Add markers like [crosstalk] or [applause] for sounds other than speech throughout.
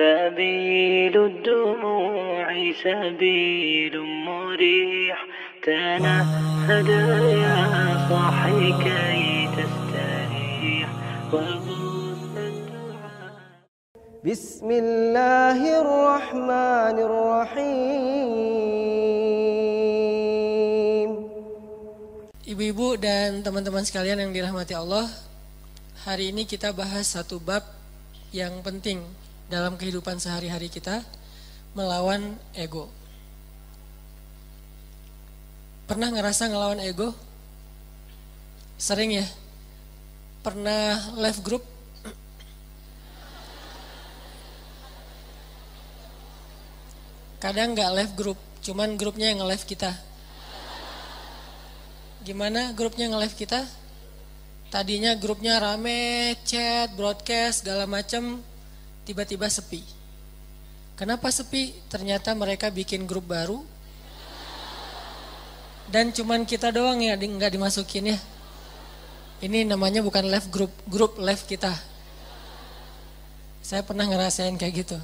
سبيل الدموع سبيل مريح تنهد يا صاحي كي تستريح وغص الدعاء بسم الله الرحمن الرحيم Ibu-ibu dan teman-teman sekalian yang dirahmati Allah, hari ini kita bahas satu bab yang penting dalam kehidupan sehari-hari kita, melawan ego. Pernah ngerasa ngelawan ego? Sering ya? Pernah live group? Kadang nggak live group, cuman grupnya yang nge-live kita. Gimana grupnya nge-live kita? Tadinya grupnya rame, chat, broadcast, segala macam, tiba-tiba sepi. Kenapa sepi? Ternyata mereka bikin grup baru. Dan cuman kita doang ya nggak dimasukin ya. Ini namanya bukan live group, grup live kita. Saya pernah ngerasain kayak gitu.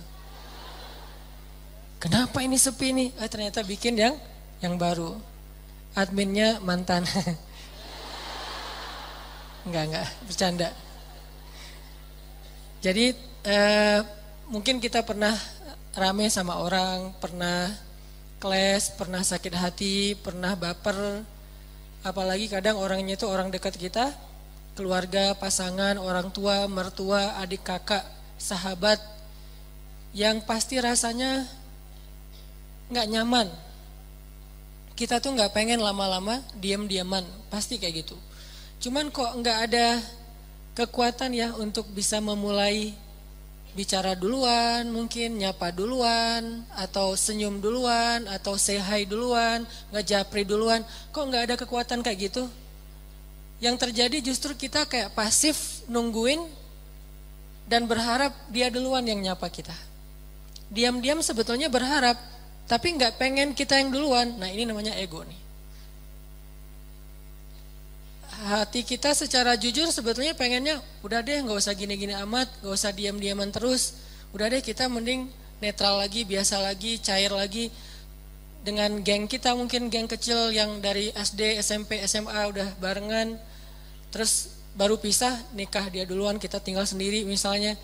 Kenapa ini sepi nih? Eh, ternyata bikin yang yang baru. Adminnya mantan. [laughs] enggak, enggak, bercanda. Jadi eh, mungkin kita pernah rame sama orang, pernah kelas, pernah sakit hati, pernah baper. Apalagi kadang orangnya itu orang dekat kita, keluarga, pasangan, orang tua, mertua, adik kakak, sahabat, yang pasti rasanya nggak nyaman. Kita tuh nggak pengen lama-lama diam-diaman, pasti kayak gitu. Cuman kok nggak ada kekuatan ya untuk bisa memulai bicara duluan, mungkin nyapa duluan, atau senyum duluan, atau say hi duluan, ngejapri duluan. Kok nggak ada kekuatan kayak gitu? Yang terjadi justru kita kayak pasif nungguin dan berharap dia duluan yang nyapa kita. Diam-diam sebetulnya berharap, tapi nggak pengen kita yang duluan. Nah ini namanya ego nih. Hati kita secara jujur sebetulnya pengennya udah deh nggak usah gini-gini amat, nggak usah diam-diaman terus. Udah deh kita mending netral lagi, biasa lagi, cair lagi dengan geng kita mungkin geng kecil yang dari SD, SMP, SMA udah barengan, terus baru pisah nikah dia duluan kita tinggal sendiri misalnya,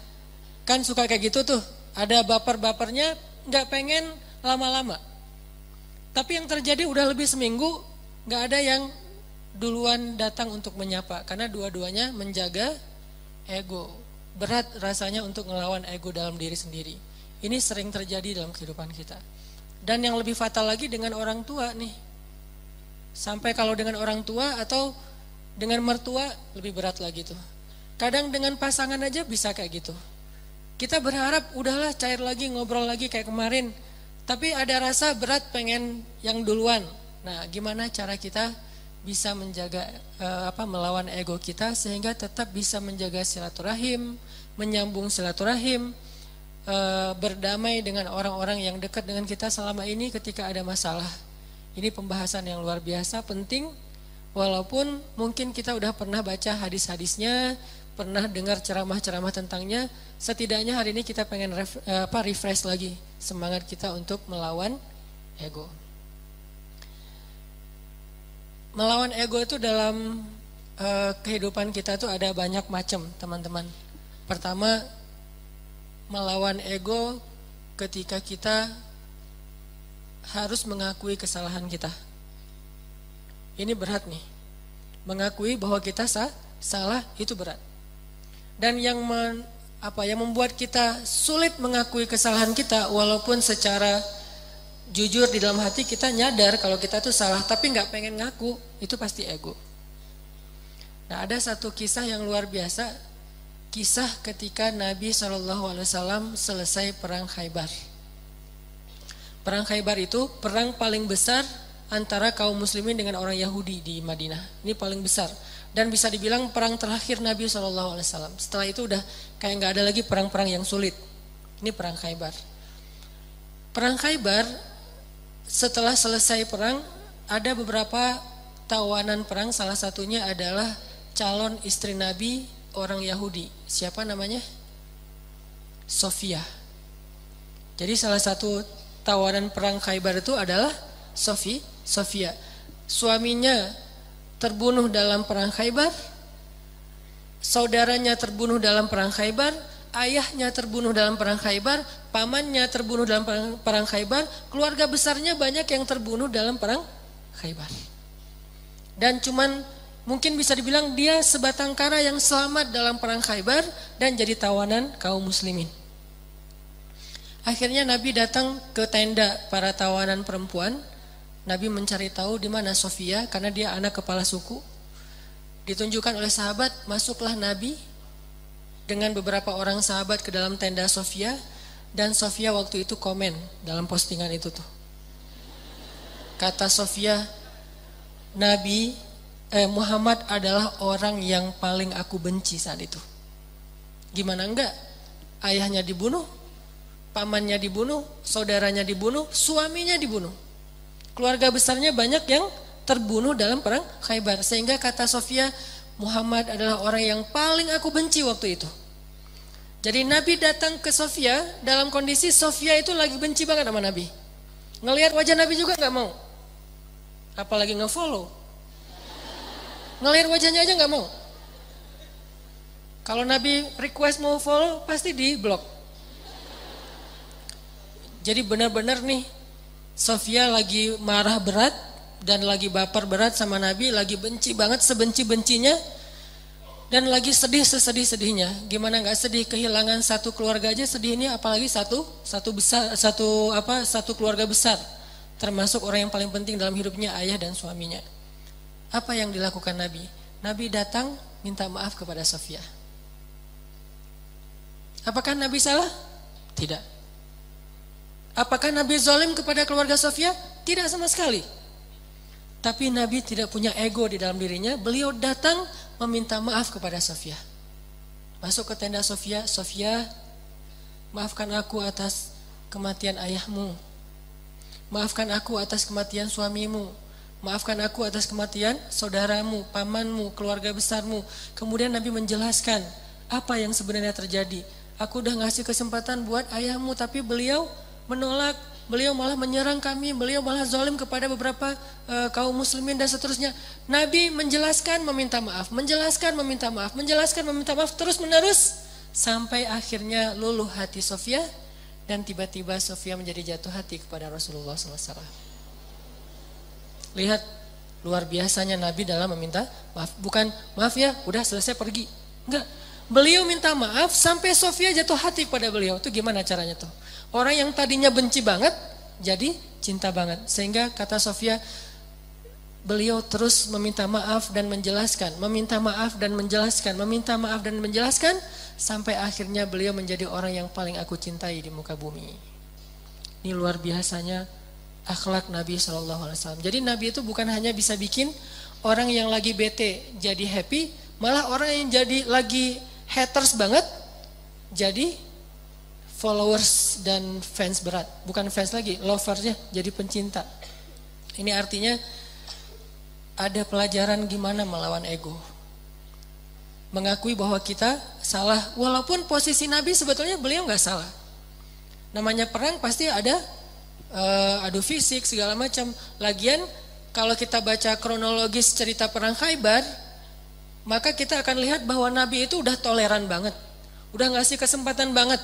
kan suka kayak gitu tuh, ada baper-bapernya nggak pengen lama-lama. Tapi yang terjadi udah lebih seminggu nggak ada yang duluan datang untuk menyapa karena dua-duanya menjaga ego. Berat rasanya untuk ngelawan ego dalam diri sendiri. Ini sering terjadi dalam kehidupan kita. Dan yang lebih fatal lagi dengan orang tua nih. Sampai kalau dengan orang tua atau dengan mertua lebih berat lagi tuh. Kadang dengan pasangan aja bisa kayak gitu. Kita berharap udahlah cair lagi ngobrol lagi kayak kemarin. Tapi ada rasa berat pengen yang duluan. Nah, gimana cara kita bisa menjaga uh, apa melawan ego kita sehingga tetap bisa menjaga silaturahim, menyambung silaturahim, uh, berdamai dengan orang-orang yang dekat dengan kita selama ini ketika ada masalah. Ini pembahasan yang luar biasa penting walaupun mungkin kita udah pernah baca hadis-hadisnya, pernah dengar ceramah-ceramah tentangnya, setidaknya hari ini kita pengen ref, uh, apa refresh lagi semangat kita untuk melawan ego. Melawan ego itu dalam uh, kehidupan kita tuh ada banyak macam, teman-teman. Pertama, melawan ego ketika kita harus mengakui kesalahan kita. Ini berat nih. Mengakui bahwa kita sah, salah itu berat. Dan yang men, apa yang membuat kita sulit mengakui kesalahan kita walaupun secara jujur di dalam hati kita nyadar kalau kita tuh salah tapi nggak pengen ngaku itu pasti ego. Nah ada satu kisah yang luar biasa kisah ketika Nabi SAW selesai perang Khaybar. Perang Khaybar itu perang paling besar antara kaum muslimin dengan orang Yahudi di Madinah. Ini paling besar dan bisa dibilang perang terakhir Nabi SAW. Setelah itu udah kayak nggak ada lagi perang-perang yang sulit. Ini perang Khaybar. Perang Khaybar setelah selesai perang ada beberapa tawanan perang salah satunya adalah calon istri Nabi orang Yahudi. Siapa namanya? Sofia. Jadi salah satu tawanan perang Khaybar itu adalah Sofi, Sofia. Suaminya terbunuh dalam perang Khaybar, saudaranya terbunuh dalam perang Khaybar, ayahnya terbunuh dalam perang Khaybar, pamannya terbunuh dalam perang, perang Khaybar, keluarga besarnya banyak yang terbunuh dalam perang Khaybar. Dan cuman mungkin bisa dibilang dia sebatang kara yang selamat dalam perang Khaybar dan jadi tawanan kaum muslimin. Akhirnya Nabi datang ke tenda para tawanan perempuan. Nabi mencari tahu di mana Sofia karena dia anak kepala suku. Ditunjukkan oleh sahabat, masuklah Nabi dengan beberapa orang sahabat ke dalam tenda Sofia dan Sofia waktu itu komen dalam postingan itu tuh. Kata Sofia, Nabi eh, Muhammad adalah orang yang paling aku benci saat itu. Gimana enggak? Ayahnya dibunuh, pamannya dibunuh, saudaranya dibunuh, suaminya dibunuh. Keluarga besarnya banyak yang terbunuh dalam perang Khaybar. Sehingga kata Sofia, Muhammad adalah orang yang paling aku benci waktu itu. Jadi Nabi datang ke Sofia dalam kondisi Sofia itu lagi benci banget sama Nabi. Ngelihat wajah Nabi juga nggak mau. Apalagi nge-follow. Ngelihat wajahnya aja nggak mau. Kalau Nabi request mau follow pasti di blok. Jadi benar-benar nih Sofia lagi marah berat dan lagi baper berat sama Nabi, lagi benci banget sebenci-bencinya dan lagi sedih sesedih-sedihnya. Gimana nggak sedih kehilangan satu keluarga aja sedih ini apalagi satu satu besar satu apa satu keluarga besar termasuk orang yang paling penting dalam hidupnya ayah dan suaminya. Apa yang dilakukan Nabi? Nabi datang minta maaf kepada Sofia. Apakah Nabi salah? Tidak. Apakah Nabi zalim kepada keluarga Sofia? Tidak sama sekali. Tapi Nabi tidak punya ego di dalam dirinya. Beliau datang meminta maaf kepada Sofia. Masuk ke tenda Sofia, Sofia, maafkan aku atas kematian ayahmu. Maafkan aku atas kematian suamimu. Maafkan aku atas kematian saudaramu, pamanmu, keluarga besarmu. Kemudian Nabi menjelaskan apa yang sebenarnya terjadi. Aku udah ngasih kesempatan buat ayahmu, tapi beliau menolak, beliau malah menyerang kami, beliau malah zalim kepada beberapa uh, kaum muslimin dan seterusnya. Nabi menjelaskan meminta maaf, menjelaskan meminta maaf, menjelaskan meminta maaf terus menerus sampai akhirnya luluh hati Sofia dan tiba-tiba Sofia menjadi jatuh hati kepada Rasulullah SAW. Lihat luar biasanya Nabi dalam meminta maaf. Bukan maaf ya, udah selesai pergi. Enggak. Beliau minta maaf sampai Sofia jatuh hati pada beliau. Itu gimana caranya tuh? Orang yang tadinya benci banget jadi cinta banget. Sehingga kata Sofia beliau terus meminta maaf dan menjelaskan, meminta maaf dan menjelaskan, meminta maaf dan menjelaskan sampai akhirnya beliau menjadi orang yang paling aku cintai di muka bumi. Ini luar biasanya akhlak Nabi Shallallahu Alaihi Wasallam. Jadi Nabi itu bukan hanya bisa bikin orang yang lagi bete jadi happy, malah orang yang jadi lagi haters banget jadi followers dan fans berat. Bukan fans lagi, loversnya jadi pencinta. Ini artinya ada pelajaran gimana melawan ego. Mengakui bahwa kita salah, walaupun posisi Nabi sebetulnya beliau nggak salah. Namanya perang pasti ada uh, adu fisik segala macam. Lagian kalau kita baca kronologis cerita perang Khaybar, maka kita akan lihat bahwa Nabi itu udah toleran banget, udah ngasih kesempatan banget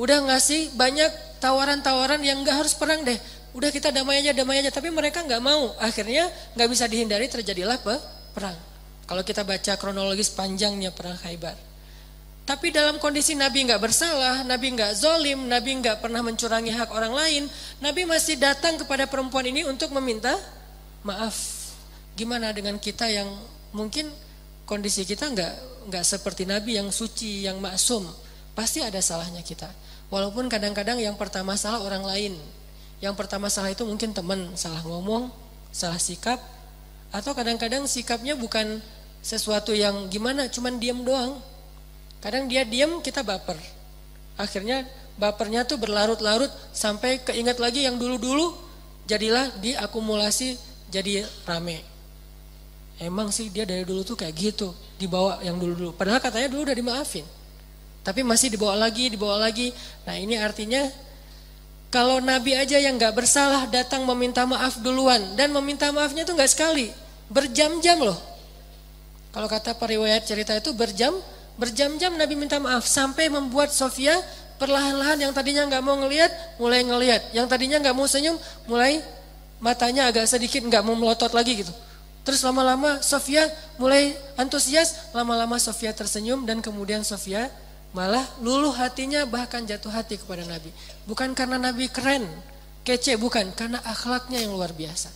Udah ngasih banyak tawaran-tawaran yang nggak harus perang deh. Udah kita damai aja, damai aja. Tapi mereka nggak mau. Akhirnya nggak bisa dihindari terjadilah pe perang. Kalau kita baca kronologis panjangnya perang Khaybar. Tapi dalam kondisi Nabi nggak bersalah, Nabi nggak zolim, Nabi nggak pernah mencurangi hak orang lain, Nabi masih datang kepada perempuan ini untuk meminta maaf. Gimana dengan kita yang mungkin kondisi kita nggak nggak seperti Nabi yang suci, yang maksum, pasti ada salahnya kita. Walaupun kadang-kadang yang pertama salah orang lain. Yang pertama salah itu mungkin teman, salah ngomong, salah sikap. Atau kadang-kadang sikapnya bukan sesuatu yang gimana, cuman diam doang. Kadang dia diam, kita baper. Akhirnya bapernya tuh berlarut-larut sampai keingat lagi yang dulu-dulu jadilah diakumulasi jadi rame. Emang sih dia dari dulu tuh kayak gitu, dibawa yang dulu-dulu. Padahal katanya dulu udah dimaafin. Tapi masih dibawa lagi, dibawa lagi. Nah ini artinya Kalau Nabi aja yang nggak bersalah datang meminta maaf duluan dan meminta maafnya itu nggak sekali, berjam-jam loh. Kalau kata periwayat cerita itu berjam, berjam-jam Nabi minta maaf sampai membuat Sofia perlahan-lahan yang tadinya nggak mau ngelihat mulai ngelihat, yang tadinya nggak mau senyum mulai matanya agak sedikit nggak mau melotot lagi gitu. Terus lama-lama Sofia mulai antusias, lama-lama Sofia tersenyum dan kemudian Sofia Malah luluh hatinya bahkan jatuh hati kepada Nabi. Bukan karena Nabi keren, kece, bukan. Karena akhlaknya yang luar biasa.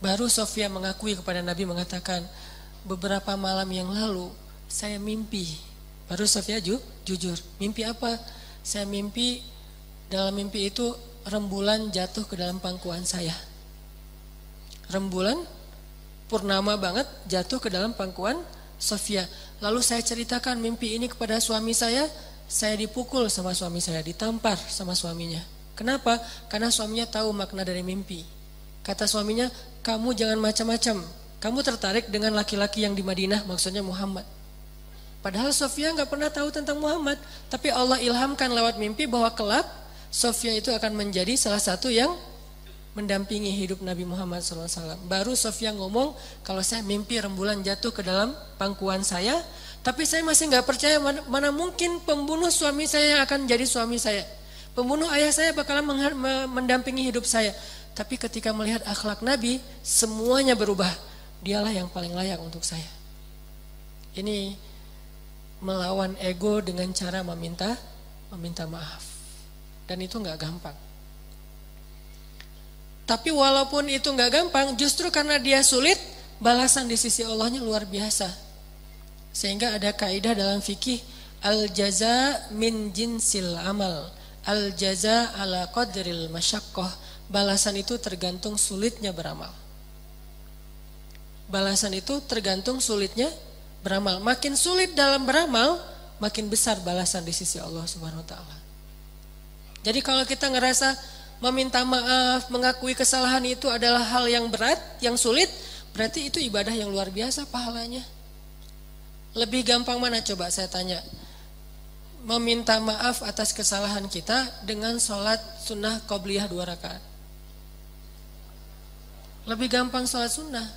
Baru Sofia mengakui kepada Nabi mengatakan, beberapa malam yang lalu saya mimpi. Baru Sofia ju, jujur, mimpi apa? Saya mimpi, dalam mimpi itu rembulan jatuh ke dalam pangkuan saya. Rembulan purnama banget jatuh ke dalam pangkuan Sofia. Lalu saya ceritakan mimpi ini kepada suami saya, saya dipukul sama suami saya, ditampar sama suaminya. Kenapa? Karena suaminya tahu makna dari mimpi. Kata suaminya, kamu jangan macam-macam. Kamu tertarik dengan laki-laki yang di Madinah, maksudnya Muhammad. Padahal Sofia nggak pernah tahu tentang Muhammad, tapi Allah ilhamkan lewat mimpi bahwa kelak Sofia itu akan menjadi salah satu yang mendampingi hidup Nabi Muhammad SAW. Baru Sofia ngomong, kalau saya mimpi rembulan jatuh ke dalam pangkuan saya, tapi saya masih nggak percaya mana, mana mungkin pembunuh suami saya yang akan jadi suami saya. Pembunuh ayah saya bakalan mendampingi hidup saya. Tapi ketika melihat akhlak Nabi, semuanya berubah. Dialah yang paling layak untuk saya. Ini melawan ego dengan cara meminta meminta maaf. Dan itu nggak gampang. Tapi walaupun itu nggak gampang, justru karena dia sulit, balasan di sisi Allahnya luar biasa. Sehingga ada kaidah dalam fikih al jaza min jinsil amal, al jaza ala qadril masyakoh. Balasan itu tergantung sulitnya beramal. Balasan itu tergantung sulitnya beramal. Makin sulit dalam beramal, makin besar balasan di sisi Allah Subhanahu wa taala. Jadi kalau kita ngerasa meminta maaf, mengakui kesalahan itu adalah hal yang berat, yang sulit, berarti itu ibadah yang luar biasa pahalanya. Lebih gampang mana coba saya tanya? Meminta maaf atas kesalahan kita dengan sholat sunnah qobliyah dua rakaat. Lebih gampang sholat sunnah.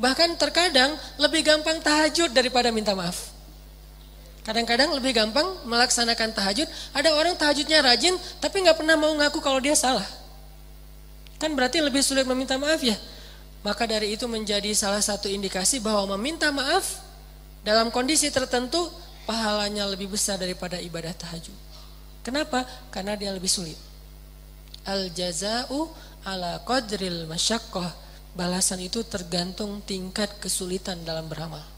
Bahkan terkadang lebih gampang tahajud daripada minta maaf. Kadang-kadang lebih gampang melaksanakan tahajud. Ada orang tahajudnya rajin, tapi nggak pernah mau ngaku kalau dia salah. Kan berarti lebih sulit meminta maaf ya. Maka dari itu menjadi salah satu indikasi bahwa meminta maaf dalam kondisi tertentu pahalanya lebih besar daripada ibadah tahajud. Kenapa? Karena dia lebih sulit. Al jazau ala qadril masyaqqah. Balasan itu tergantung tingkat kesulitan dalam beramal.